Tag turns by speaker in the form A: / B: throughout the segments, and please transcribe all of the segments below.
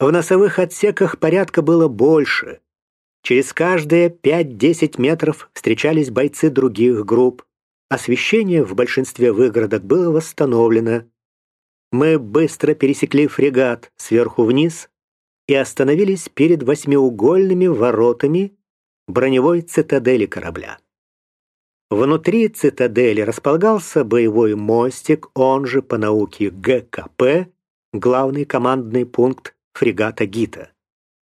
A: В носовых отсеках порядка было больше. Через каждые 5-10 метров встречались бойцы других групп. Освещение в большинстве выгородок было восстановлено. Мы быстро пересекли фрегат сверху вниз и остановились перед восьмиугольными воротами броневой цитадели корабля. Внутри цитадели располагался боевой мостик, он же по науке ГКП, главный командный пункт фрегата Гита.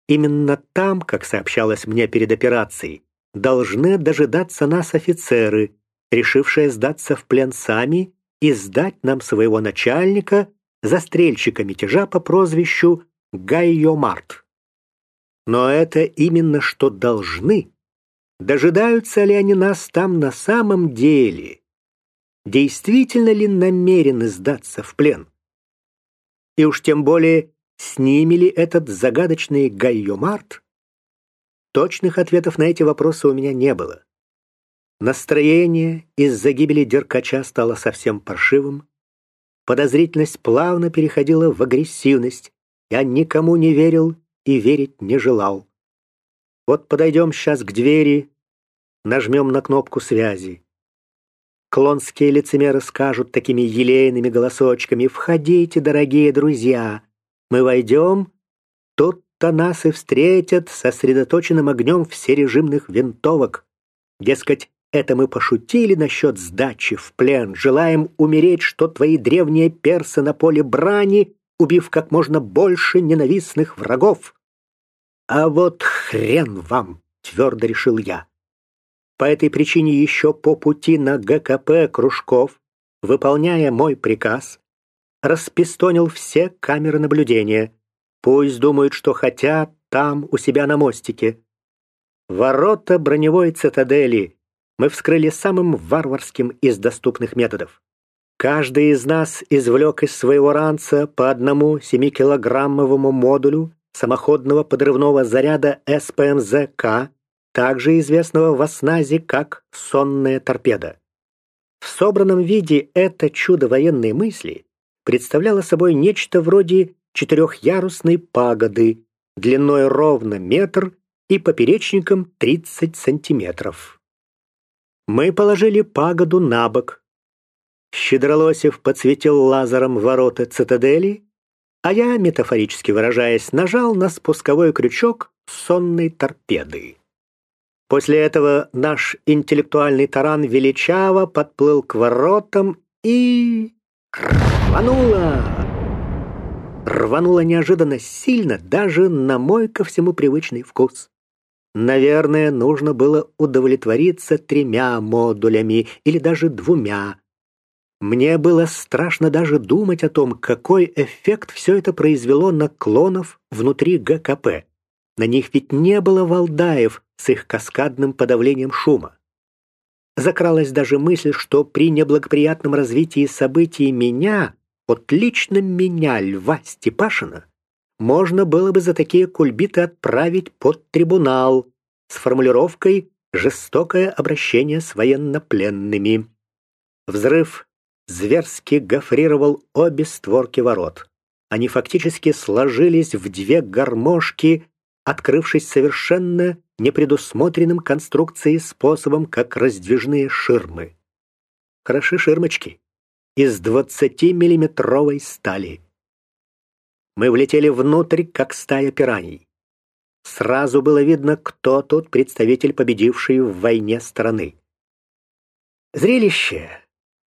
A: Именно там, как сообщалось мне перед операцией, должны дожидаться нас офицеры, решившие сдаться в плен сами и сдать нам своего начальника, застрельщика мятежа по прозвищу Гайо Март. Но это именно что должны. Дожидаются ли они нас там на самом деле? Действительно ли намерены сдаться в плен? И уж тем более, с ними ли этот загадочный Гайо Март? Точных ответов на эти вопросы у меня не было. Настроение из-за гибели Деркача стало совсем паршивым. Подозрительность плавно переходила в агрессивность. Я никому не верил и верить не желал. Вот подойдем сейчас к двери, нажмем на кнопку связи. Клонские лицемеры скажут такими елейными голосочками «Входите, дорогие друзья!» Мы войдем, тут-то нас и встретят сосредоточенным огнем всережимных винтовок. Дескать, это мы пошутили насчет сдачи в плен. Желаем умереть, что твои древние персы на поле брани, убив как можно больше ненавистных врагов. А вот хрен вам, твердо решил я. По этой причине еще по пути на ГКП Кружков, выполняя мой приказ, распистонил все камеры наблюдения. Пусть думают, что хотят там, у себя на мостике. Ворота броневой цитадели мы вскрыли самым варварским из доступных методов. Каждый из нас извлек из своего ранца по одному 7-килограммовому модулю самоходного подрывного заряда СПМЗК, также известного в осназе как «сонная торпеда». В собранном виде это чудо военной мысли представляло собой нечто вроде четырехярусной пагоды, длиной ровно метр и поперечником 30 сантиметров. Мы положили пагоду на бок. Щедролосев подсветил лазером ворота цитадели, а я, метафорически выражаясь, нажал на спусковой крючок сонной торпеды. После этого наш интеллектуальный таран величаво подплыл к воротам и... рвануло! Рвануло неожиданно сильно, даже на мой ко всему привычный вкус. Наверное, нужно было удовлетвориться тремя модулями или даже двумя. Мне было страшно даже думать о том, какой эффект все это произвело на клонов внутри ГКП. На них ведь не было валдаев с их каскадным подавлением шума. Закралась даже мысль, что при неблагоприятном развитии событий меня, вот лично меня, Льва Степашина, можно было бы за такие кульбиты отправить под трибунал с формулировкой «жестокое обращение с военнопленными». Взрыв зверски гофрировал обе створки ворот. Они фактически сложились в две гармошки, открывшись совершенно непредусмотренным конструкцией способом, как раздвижные ширмы. Хороши ширмочки из 20-миллиметровой стали. Мы влетели внутрь, как стая пираний. Сразу было видно, кто тут представитель победившей в войне страны. Зрелище,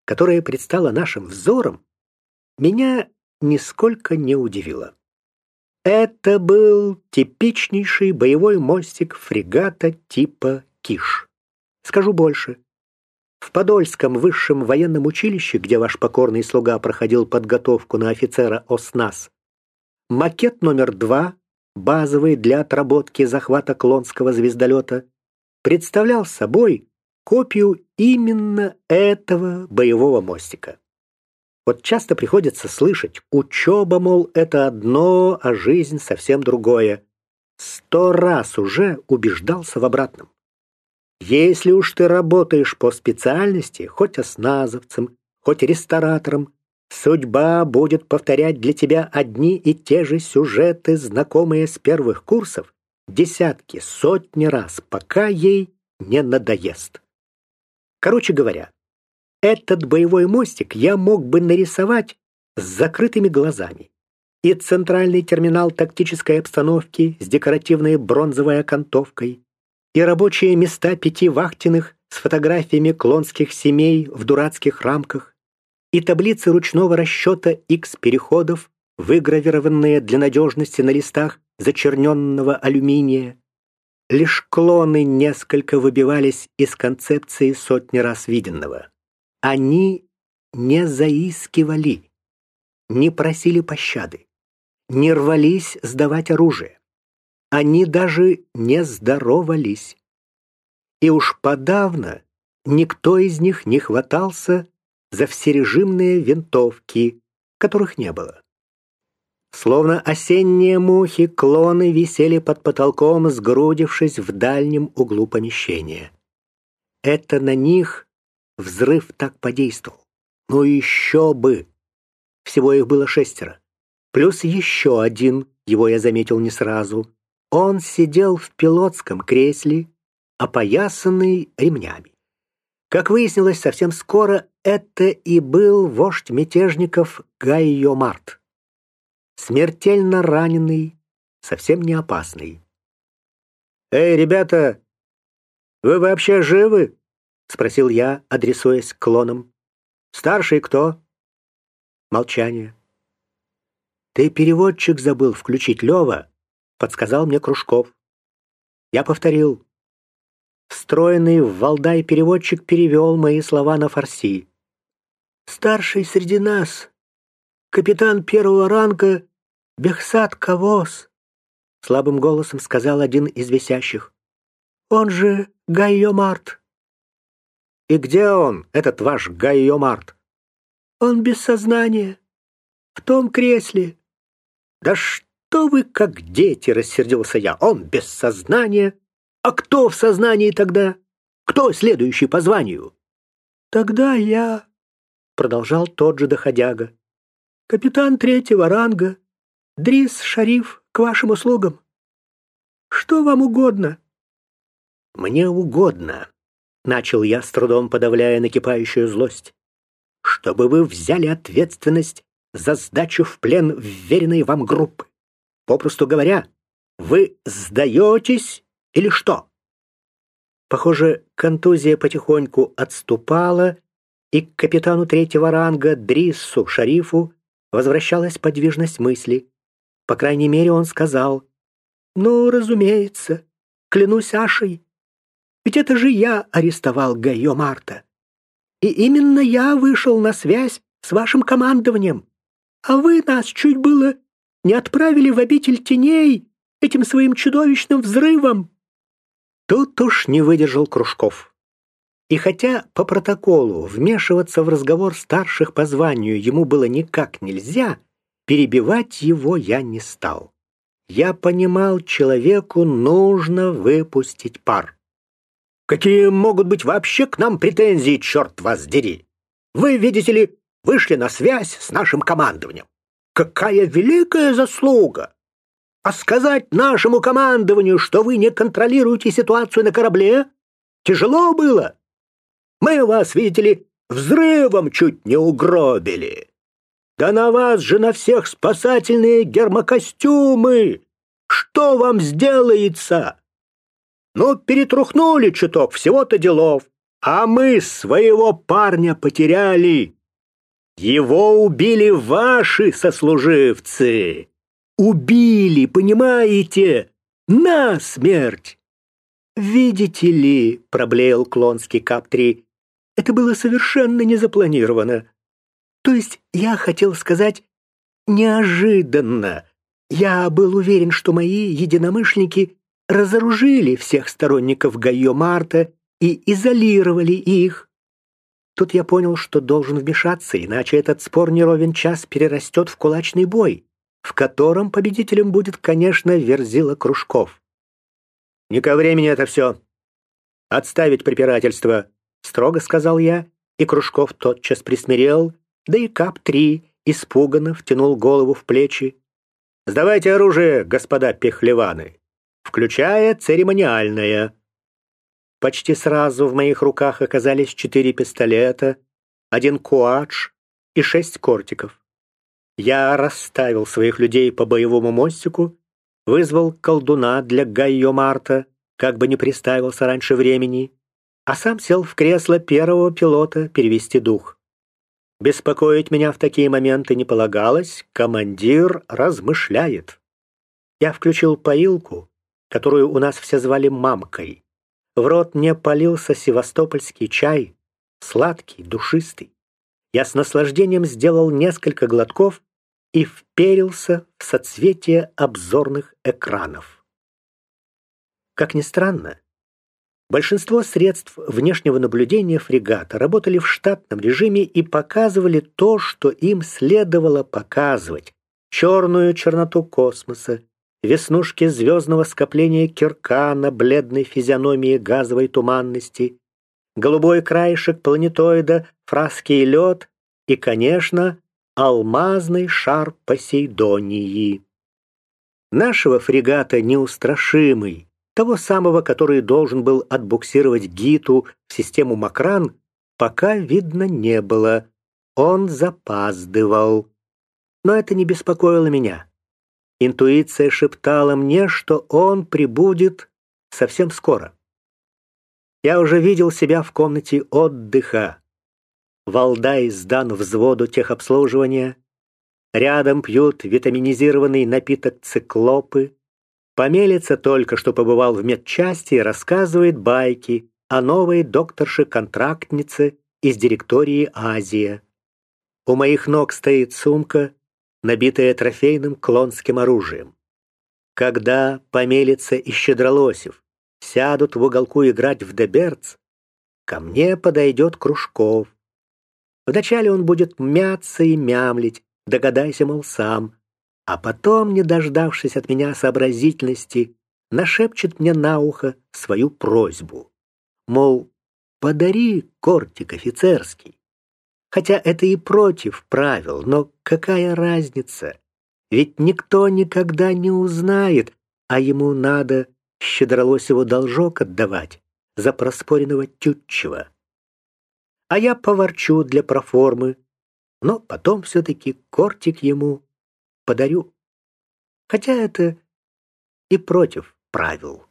A: которое предстало нашим взором, меня нисколько не удивило. Это был типичнейший боевой мостик фрегата типа «Киш». Скажу больше. В Подольском высшем военном училище, где ваш покорный слуга проходил подготовку на офицера ОСНАС, Макет номер два, базовый для отработки захвата клонского звездолета, представлял собой копию именно этого боевого мостика. Вот часто приходится слышать, учеба, мол, это одно, а жизнь совсем другое. Сто раз уже убеждался в обратном. Если уж ты работаешь по специальности, хоть осназовцем, хоть ресторатором, Судьба будет повторять для тебя одни и те же сюжеты, знакомые с первых курсов, десятки, сотни раз, пока ей не надоест. Короче говоря, этот боевой мостик я мог бы нарисовать с закрытыми глазами. И центральный терминал тактической обстановки с декоративной бронзовой окантовкой, и рабочие места пяти вахтенных с фотографиями клонских семей в дурацких рамках, и таблицы ручного расчета X-переходов, выгравированные для надежности на листах зачерненного алюминия. Лишь клоны несколько выбивались из концепции сотни раз виденного. Они не заискивали, не просили пощады, не рвались сдавать оружие. Они даже не здоровались. И уж подавно никто из них не хватался за всережимные винтовки, которых не было. Словно осенние мухи, клоны висели под потолком, сгрудившись в дальнем углу помещения. Это на них взрыв так подействовал. Ну еще бы! Всего их было шестеро. Плюс еще один, его я заметил не сразу. Он сидел в пилотском кресле, опоясанный ремнями. Как выяснилось совсем скоро, это и был вождь мятежников Гайо Март. Смертельно раненый, совсем не опасный. «Эй, ребята, вы вообще живы?» — спросил я, адресуясь к клонам. «Старший кто?» Молчание. «Ты переводчик забыл включить, Лева», — подсказал мне Кружков. Я повторил. Встроенный в Валдай переводчик перевел мои слова на фарси. «Старший среди нас, капитан первого ранга Бехсад Кавос», слабым голосом сказал один из висящих. «Он же Гайо Март». «И где он, этот ваш Гайо Март?» «Он без сознания, в том кресле». «Да что вы как дети!» — рассердился я. «Он без сознания». А кто в сознании тогда? Кто следующий по званию? Тогда я, продолжал тот же доходяга, капитан третьего ранга, Дрис Шариф, к вашим услугам. Что вам угодно? Мне угодно, начал я с трудом подавляя накипающую злость, чтобы вы взяли ответственность за сдачу в плен вверенной вам группы. Попросту говоря, вы сдаетесь или что? Похоже, контузия потихоньку отступала, и к капитану третьего ранга Дриссу Шарифу возвращалась подвижность мысли. По крайней мере, он сказал, «Ну, разумеется, клянусь Ашей, ведь это же я арестовал Гайо Марта. И именно я вышел на связь с вашим командованием, а вы нас чуть было не отправили в обитель теней этим своим чудовищным взрывом». Тут уж не выдержал Кружков. И хотя по протоколу вмешиваться в разговор старших по званию ему было никак нельзя, перебивать его я не стал. Я понимал, человеку нужно выпустить пар. Какие могут быть вообще к нам претензии, черт вас дери? Вы, видите ли, вышли на связь с нашим командованием. Какая великая заслуга! А сказать нашему командованию, что вы не контролируете ситуацию на корабле, тяжело было. Мы вас, видите ли, взрывом чуть не угробили. Да на вас же на всех спасательные гермокостюмы. Что вам сделается? Ну, перетрухнули чуток, всего-то делов. А мы своего парня потеряли. Его убили ваши сослуживцы. Убили, понимаете? На смерть! Видите ли, проблеял клонский Кап-3, это было совершенно незапланировано. То есть я хотел сказать неожиданно. Я был уверен, что мои единомышленники разоружили всех сторонников Гайо Марта и изолировали их. Тут я понял, что должен вмешаться, иначе этот спор не ровен час перерастет в кулачный бой в котором победителем будет, конечно, Верзила Кружков. «Не ко времени это все. Отставить препирательство», — строго сказал я, и Кружков тотчас присмирел, Да и Кап-3 испуганно втянул голову в плечи. «Сдавайте оружие, господа пехлеваны, включая церемониальное». Почти сразу в моих руках оказались четыре пистолета, один куадж и шесть кортиков. Я расставил своих людей по боевому мостику, вызвал колдуна для Гайо Марта, как бы не приставился раньше времени, а сам сел в кресло первого пилота перевести дух. Беспокоить меня в такие моменты не полагалось, командир размышляет. Я включил поилку, которую у нас все звали мамкой. В рот мне полился севастопольский чай, сладкий, душистый. Я с наслаждением сделал несколько глотков и вперился в соцветие обзорных экранов. Как ни странно, большинство средств внешнего наблюдения фрегата работали в штатном режиме и показывали то, что им следовало показывать. Черную черноту космоса, веснушки звездного скопления Кирка на бледной физиономии газовой туманности, голубой краешек планетоида, фраски лед и, конечно, алмазный шар Посейдонии. Нашего фрегата неустрашимый, того самого, который должен был отбуксировать Гиту в систему Макран, пока видно не было. Он запаздывал. Но это не беспокоило меня. Интуиция шептала мне, что он прибудет совсем скоро. Я уже видел себя в комнате отдыха, Валдай сдан взводу техобслуживания. Рядом пьют витаминизированный напиток циклопы. Помелится только, что побывал в медчасти и рассказывает байки о новой докторше-контрактнице из директории Азия. У моих ног стоит сумка, набитая трофейным клонским оружием. Когда Помелица и Щедролосев сядут в уголку играть в деберц, ко мне подойдет Кружков, Вначале он будет мяться и мямлить, догадайся, мол, сам. А потом, не дождавшись от меня сообразительности, нашепчет мне на ухо свою просьбу. Мол, подари кортик офицерский. Хотя это и против правил, но какая разница? Ведь никто никогда не узнает, а ему надо щедролосего должок отдавать за проспоренного тютчева а я поворчу для проформы, но потом все-таки кортик ему подарю. Хотя это и против правил.